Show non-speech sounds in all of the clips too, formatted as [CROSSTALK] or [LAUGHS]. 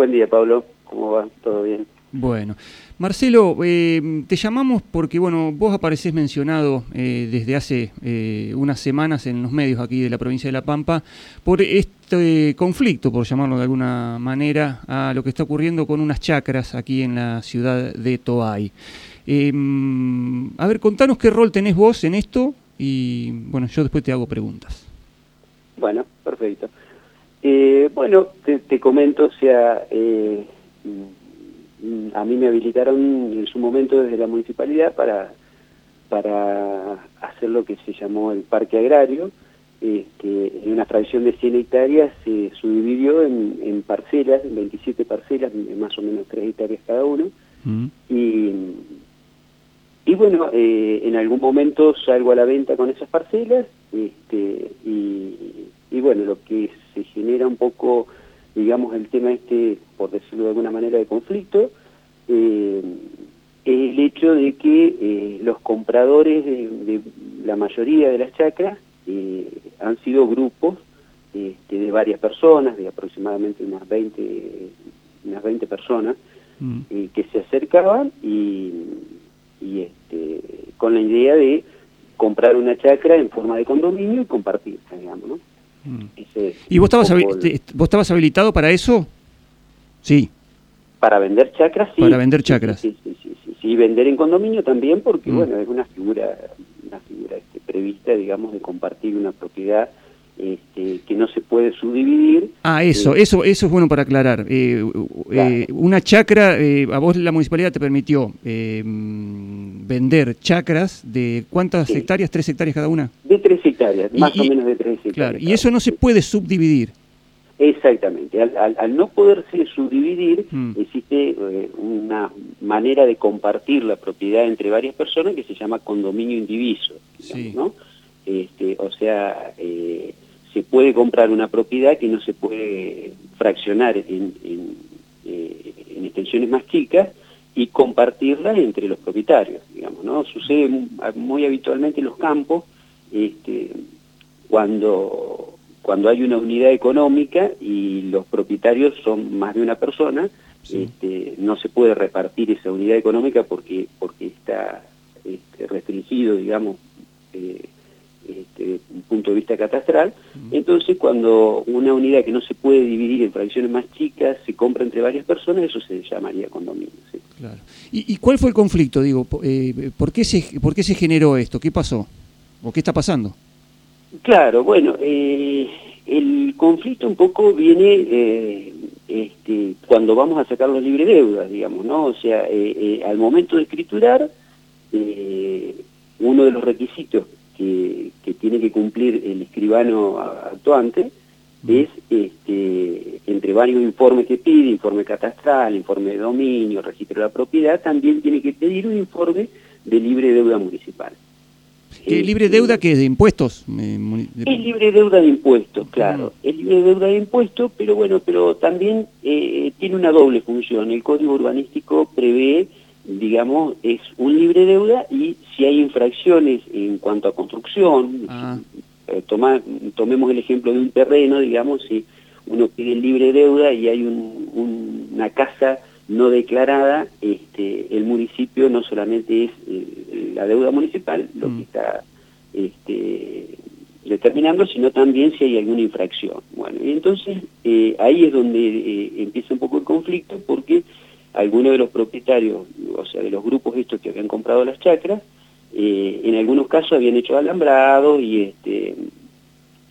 Buen día, Pablo. ¿Cómo va? ¿Todo bien? Bueno, Marcelo, eh, te llamamos porque, bueno, vos aparecés mencionado eh, desde hace eh, unas semanas en los medios aquí de la provincia de La Pampa por este conflicto, por llamarlo de alguna manera, a lo que está ocurriendo con unas chacras aquí en la ciudad de Toay. a ver, contanos qué rol tenés vos en esto y, bueno, yo después te hago preguntas. Bueno, perfecto. Bueno, te, te, comento, o sea Mm, a mí me habilitaron en su momento desde la municipalidad para, para hacer lo que se llamó el parque agrario, este, en una fracción de 100 hectáreas se subdividió en, en, parcelas, en 27 parcelas, más o menos 3 hectáreas cada uno, mm. y, y bueno, eh, en algún momento salgo a la venta con esas parcelas, este, y, y bueno, lo que se genera un poco digamos, el tema este, por decirlo de alguna manera, de conflicto, eh, el hecho de que eh, los compradores de, la mayoría de las chacras eh, han sido grupos este, de varias personas, de aproximadamente unas 20, unas 20 personas, mm. que se acercaban y, y este, con la idea de comprar una chacra en forma de condominio y compartirla, digamos, ¿no? Mm. ¿Y vos estabas, vos estabas habilitado para eso? Sí. Para vender chacras, sí. Para vender chacras. Sí, sí, sí, sí, sí. vender en condominio también porque, mm. bueno, es una figura, una figura este, prevista, digamos, de compartir una propiedad este, que no se puede subdividir. Ah, eso, eh, eso, eso es bueno para aclarar. Eh, eh, una chacra, a vos la municipalidad te permitió vender chacras de cuántas hectáreas, tres hectáreas cada una. De tres hectáreas, más o menos de tres hectáreas. Claro, y eso no se puede subdividir. Exactamente, al, no poderse subdividir mm. existe una manera de compartir la propiedad entre varias personas que se llama condominio indiviso, ¿no? Este, o sea, eh, se puede comprar una propiedad que no se puede fraccionar en, eh, en, extensiones más chicas y compartirla entre los propietarios, digamos, ¿no? Sucede muy habitualmente en los campos, este, cuando, cuando hay una unidad económica y los propietarios son más de una persona, este, no se puede repartir esa unidad económica porque, porque está este, restringido, digamos, eh, este, un punto de vista catastral. Entonces, cuando una unidad que no se puede dividir en fracciones más chicas se compra entre varias personas, eso se llamaría condominio. Claro. ¿Y, cuál fue el conflicto? Digo, eh, ¿por, qué se, ¿Por qué se generó esto? ¿Qué pasó? ¿O qué está pasando? Claro, bueno, eh, el conflicto un poco viene eh, este, cuando vamos a sacar los libre deudas, digamos, ¿no? O sea, al momento de escriturar, uno de los requisitos que, tiene que cumplir el escribano actuante es, este, entre varios informes que pide, informe catastral, informe de dominio, registro de la propiedad, también tiene que pedir un informe de libre deuda municipal. ¿Qué libre deuda que es de impuestos? Es libre deuda de impuestos, claro. Es libre deuda de impuestos, pero bueno, pero también eh, tiene una doble función. El Código Urbanístico prevé digamos, es un libre deuda y si hay infracciones en cuanto a construcción, ah. eh, tomemos el ejemplo de un terreno, digamos, si uno pide libre deuda y hay una casa no declarada, este, el municipio no solamente es eh, la deuda municipal lo que mm. está este, determinando, sino también si hay alguna infracción. Bueno, y entonces eh, ahí es donde empieza un poco el conflicto porque algunos de los propietarios, o sea, de los grupos estos que habían comprado las chacras, eh, en algunos casos habían hecho alambrado y este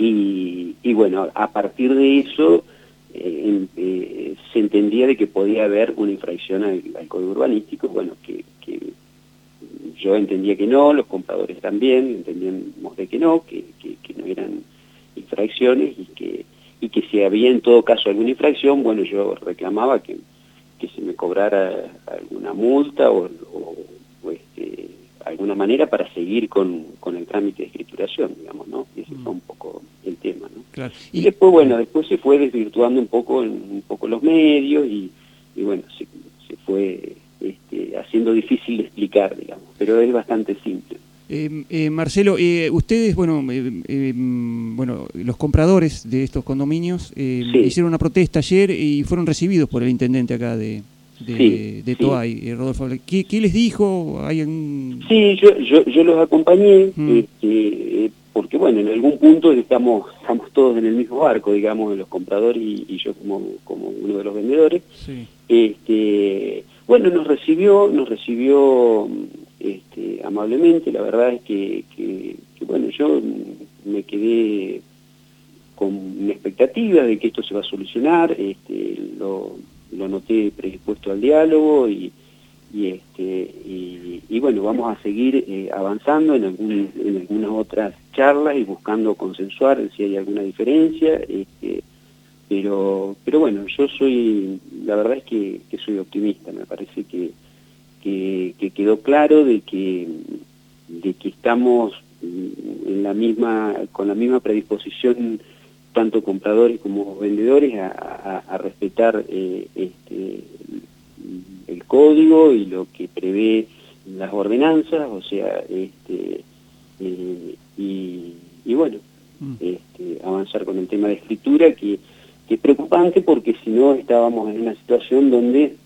y, bueno, a partir de eso eh, eh, se entendía de que podía haber una infracción al, código urbanístico, bueno, que, yo entendía que no, los compradores también entendíamos de que no, que, que no eran infracciones y que, y que si había en todo caso alguna infracción, bueno, yo reclamaba que que se me cobrara alguna multa o, este, alguna manera para seguir con, el trámite de escrituración, digamos, ¿no? Y ese fue un poco el tema, ¿no? Y, después, bueno, después se fue desvirtuando un poco en un poco los medios y, bueno, se, se fue este, haciendo difícil de explicar, digamos, pero es bastante simple. Eh, eh, Marcelo, eh, ustedes, bueno, bueno, los compradores de estos condominios hicieron una protesta ayer y fueron recibidos por el intendente acá de, de, Toay, Rodolfo. ¿Qué, les dijo? ¿Hay Sí, yo, yo, los acompañé, mm. este, porque bueno, en algún punto estamos, estamos todos en el mismo barco, digamos, los compradores y, yo como, como uno de los vendedores. Este, bueno, nos recibió, nos recibió este, amablemente. La verdad es que, bueno, yo me quedé con expectativa de que esto se va a solucionar, este, lo, noté predispuesto al diálogo y, este, y, bueno, vamos a seguir eh, avanzando en, en algunas otras charlas y buscando consensuar si hay alguna diferencia. Este, pero, pero bueno, yo soy, la verdad es que soy optimista, me parece que que, quedó claro de que, de que estamos en la misma, con la misma predisposición tanto compradores como vendedores a, respetar eh, este, el código y lo que prevé las ordenanzas, o sea, este, eh, y, bueno, mm. este, avanzar con el tema de escritura, que, que es preocupante porque si no estábamos en una situación donde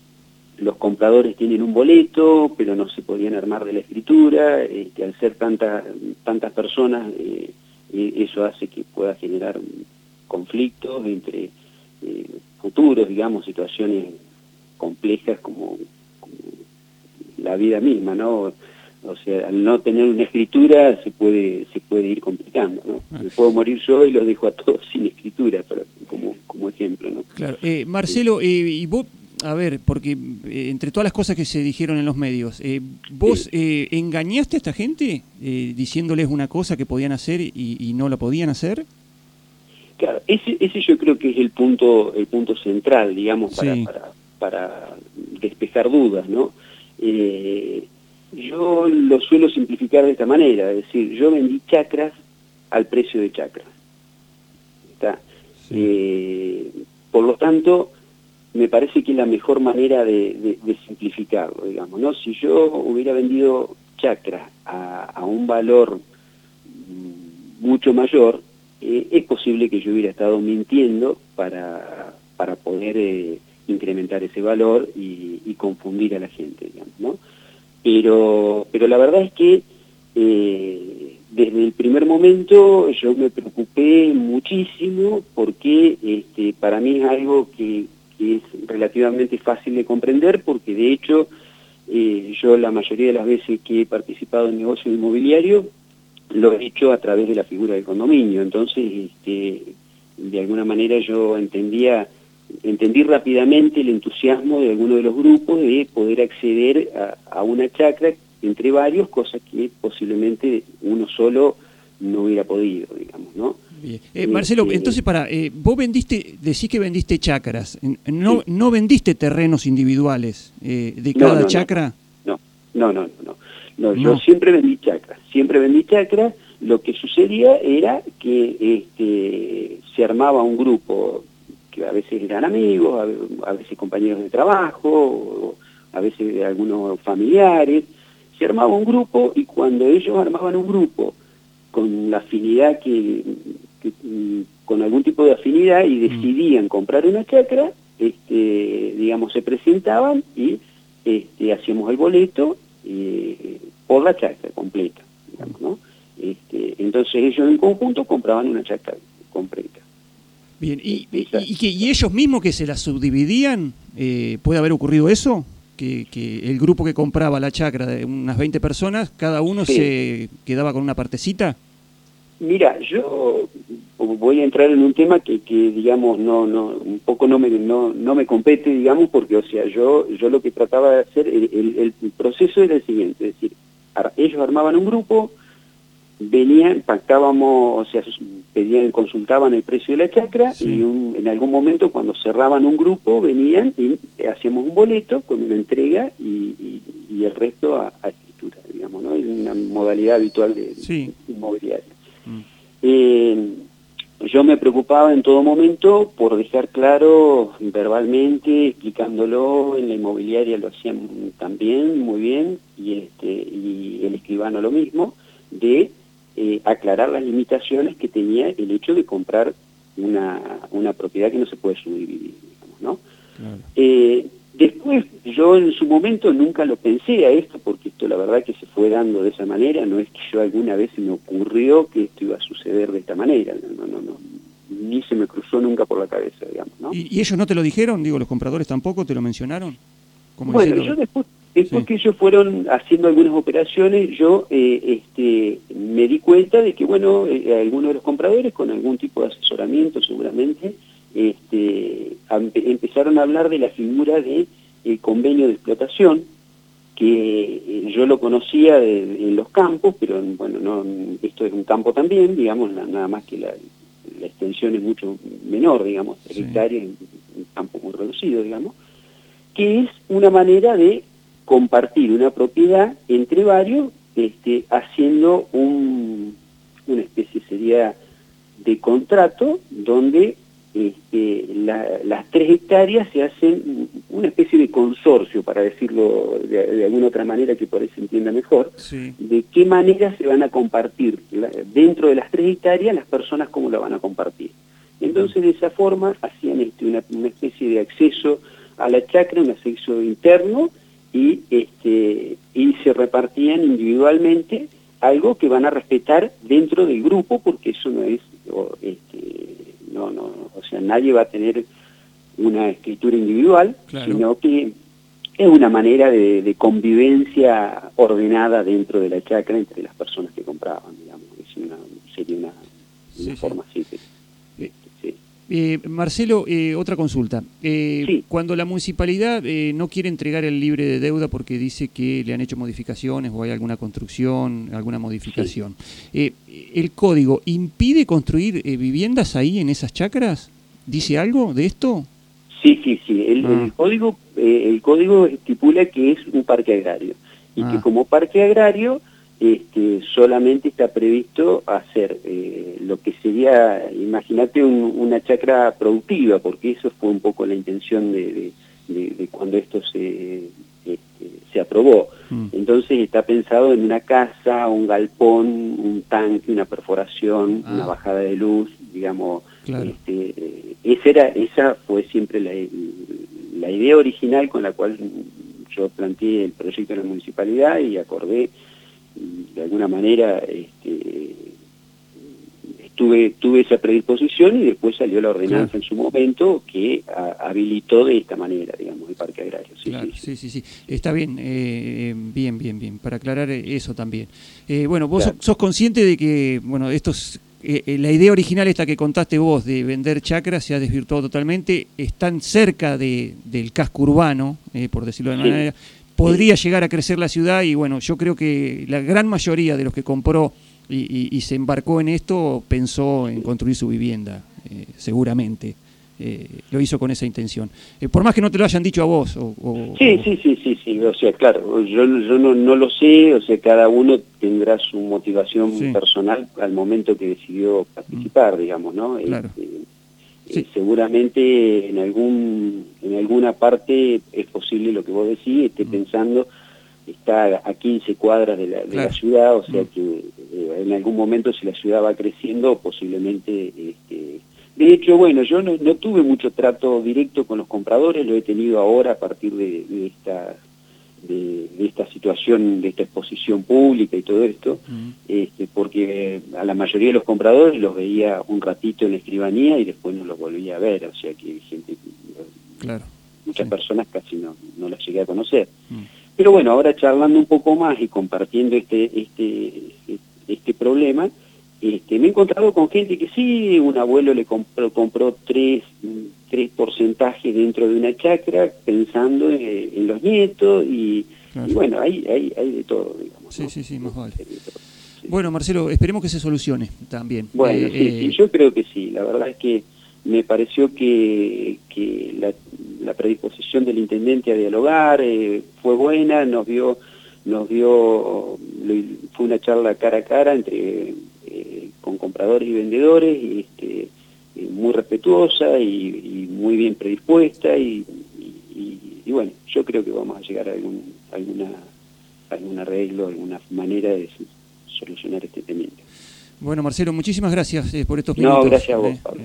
los compradores tienen un boleto, pero no se podían armar de la escritura, este, al ser tantas tantas personas, eh, eh, eso hace que pueda generar conflictos entre eh, futuros, digamos, situaciones complejas como, la vida misma, ¿no? O sea, al no tener una escritura se puede se puede ir complicando, ¿no? Me puedo morir yo y lo dejo a todos [LAUGHS] sin escritura, pero como, como ejemplo, ¿no? Claro. Marcelo, y vos a ver, porque eh, entre todas las cosas que se dijeron en los medios, eh, ¿vos eh, engañaste a esta gente diciéndoles una cosa que podían hacer y, no la podían hacer? Claro, ese, ese yo creo que es el punto el punto central, digamos, para, para, para, despejar dudas, ¿no? yo lo suelo simplificar de esta manera, es decir, yo vendí chacras al precio de chacras. por lo tanto, me parece que es la mejor manera de, simplificarlo, digamos, ¿no? Si yo hubiera vendido chakra a, un valor mm, mucho mayor, eh, es posible que yo hubiera estado mintiendo para, para poder eh, incrementar ese valor y, confundir a la gente, digamos, ¿no? Pero, pero la verdad es que eh, desde el primer momento yo me preocupé muchísimo porque este, para mí es algo que relativamente fácil de comprender porque de hecho eh, yo la mayoría de las veces que he participado en negocio inmobiliario lo he hecho a través de la figura del condominio, entonces este, de alguna manera yo entendía entendí rápidamente el entusiasmo de alguno de los grupos de poder acceder a, a una chacra entre varios, cosas que posiblemente uno solo no hubiera podido, digamos, ¿no? Eh, Marcelo, este, entonces para, eh, vos vendiste, decís que vendiste chacras, no, no vendiste terrenos individuales eh, de cada chacra. No, no, no, no, no, yo siempre vendí chacras, siempre vendí chacras, lo que sucedía era que este, se armaba un grupo que a veces eran amigos, a, veces compañeros de trabajo, a veces algunos familiares, se armaba un grupo y cuando ellos armaban un grupo con la afinidad que Mm, con algún tipo de afinidad y mm. decidían comprar una chacra, este, digamos, se presentaban y este, hacíamos el boleto eh, por la chacra completa, ¿no? Este, entonces ellos en conjunto compraban una chacra completa. Bien, ¿y, y, ellos mismos que se la subdividían? Eh, ¿Puede haber ocurrido eso? Que, el grupo que compraba la chacra de unas 20 personas, cada uno se quedaba con una partecita? Mira, yo voy a entrar en un tema que, que digamos, no, no, un poco no me, no, no me compete, digamos, porque, o sea, yo, yo lo que trataba de hacer, el, proceso era el siguiente, es decir, ellos armaban un grupo, venían, pactábamos, o sea, pedían, consultaban el precio de la chacra y en algún momento cuando cerraban un grupo venían y hacíamos un boleto con una entrega y, y, el resto a, escritura, digamos, ¿no? Es una modalidad habitual de, inmobiliaria. Eh, yo me preocupaba en todo momento por dejar claro verbalmente, explicándolo, en la inmobiliaria lo hacían también muy bien, y, este, y el escribano lo mismo, de eh, aclarar las limitaciones que tenía el hecho de comprar una, una propiedad que no se puede subdividir, digamos, ¿no? Eh, después, yo en su momento nunca lo pensé a esto, porque esto la verdad que se fue dando de esa manera, no es que yo alguna vez se me ocurrió que esto iba a suceder de esta manera, no, no, no, ni se me cruzó nunca por la cabeza, digamos, ¿no? ¿Y, ellos no te lo dijeron? Digo, los compradores tampoco te lo mencionaron. bueno, yo después Después que ellos fueron haciendo algunas operaciones, yo eh, este, me di cuenta de que, bueno, eh, algunos de los compradores, con algún tipo de asesoramiento seguramente, este, empezaron a hablar de la figura de eh, convenio de explotación, que yo lo conocía en los campos, pero bueno, no, esto es un campo también, digamos, nada más que la, extensión es mucho menor, digamos, sí. en un campo muy reducido, digamos, que es una manera de compartir una propiedad entre varios, este, haciendo un, una especie sería de contrato donde este, las tres hectáreas se hacen una especie de consorcio, para decirlo de, alguna otra manera que por ahí se entienda mejor, de qué manera se van a compartir dentro de las tres hectáreas las personas cómo la van a compartir. Entonces de esa forma hacían este, una, una especie de acceso a la chacra, un acceso interno, y, este, y se repartían individualmente algo que van a respetar dentro del grupo porque eso no es, este, no, no, o sea, nadie va a tener una escritura individual, sino que es una manera de, convivencia ordenada dentro de la chacra entre las personas que compraban, digamos, es una, sería una, forma así. Eh, Marcelo, eh, otra consulta. Eh, cuando la municipalidad no quiere entregar el libre de deuda porque dice que le han hecho modificaciones o hay alguna construcción, alguna modificación, ¿el código impide construir viviendas ahí en esas chacras? ¿Dice algo de esto? Sí, sí, sí. El, ah. código, el código estipula que es un parque agrario y que ah. como parque agrario este, solamente está previsto hacer eh, lo que sería, imagínate, una chacra productiva, porque eso fue un poco la intención de, cuando esto se, este, se aprobó. Mm. Entonces está pensado en una casa, un galpón, un tanque, una perforación, una ah. bajada de luz, digamos. Este, esa, era, esa fue siempre la, la idea original con la cual yo planteé el proyecto de la municipalidad y acordé de alguna manera este, tuve, tuve esa predisposición y después salió la ordenanza en su momento que habilitó de esta manera, digamos, el parque agrario. Sí, sí, sí, está bien, eh, bien, bien, bien, para aclarar eso también. Eh, bueno, vos sos, consciente de que, bueno, estos... Eh, la idea original esta que contaste vos de vender chacras se ha desvirtuado totalmente, están cerca de, del casco urbano, por decirlo de alguna manera, podría llegar a crecer la ciudad y bueno, yo creo que la gran mayoría de los que compró y, se embarcó en esto pensó en construir su vivienda, eh, seguramente. Eh, lo hizo con esa intención. Eh, por más que no te lo hayan dicho a vos. O, sí, sí, sí, sí, sí, o sea, claro, yo, yo no, no, lo sé, o sea, cada uno tendrá su motivación personal al momento que decidió participar, digamos, ¿no? Claro. Este, seguramente en algún en alguna parte es posible lo que vos decís, esté mm. pensando, está a 15 cuadras de la, ciudad, o sea mm. que eh, en algún momento si la ciudad va creciendo, posiblemente... Este, de hecho, bueno, yo no, tuve mucho trato directo con los compradores, lo he tenido ahora a partir de, de esta de, esta situación, de esta exposición pública y todo esto, este, porque a la mayoría de los compradores los veía un ratito en la escribanía y después no los volvía a ver, o sea que gente, claro, muchas personas casi no, no las llegué a conocer. Pero bueno, ahora charlando un poco más y compartiendo este, este, este problema, este, me he encontrado con gente que sí, un abuelo le compró, compró tres, tres porcentajes dentro de una chacra pensando en, los nietos y, bueno, hay, hay, hay, de todo, digamos. Sí, sí, sí, más vale. Bueno, Marcelo, esperemos que se solucione también. Bueno, eh, sí, eh, yo creo que sí. La verdad es que me pareció que, que la, predisposición del intendente a dialogar eh, fue buena, nos dio, nos dio, fue una charla cara a cara entre compradores y vendedores, y, este, muy respetuosa y, muy bien predispuesta, y, bueno, yo creo que vamos a llegar a algún, alguna, algún arreglo, alguna manera de solucionar este tema. Bueno, Marcelo, muchísimas gracias por estos minutos. No, gracias a vos, Pablo.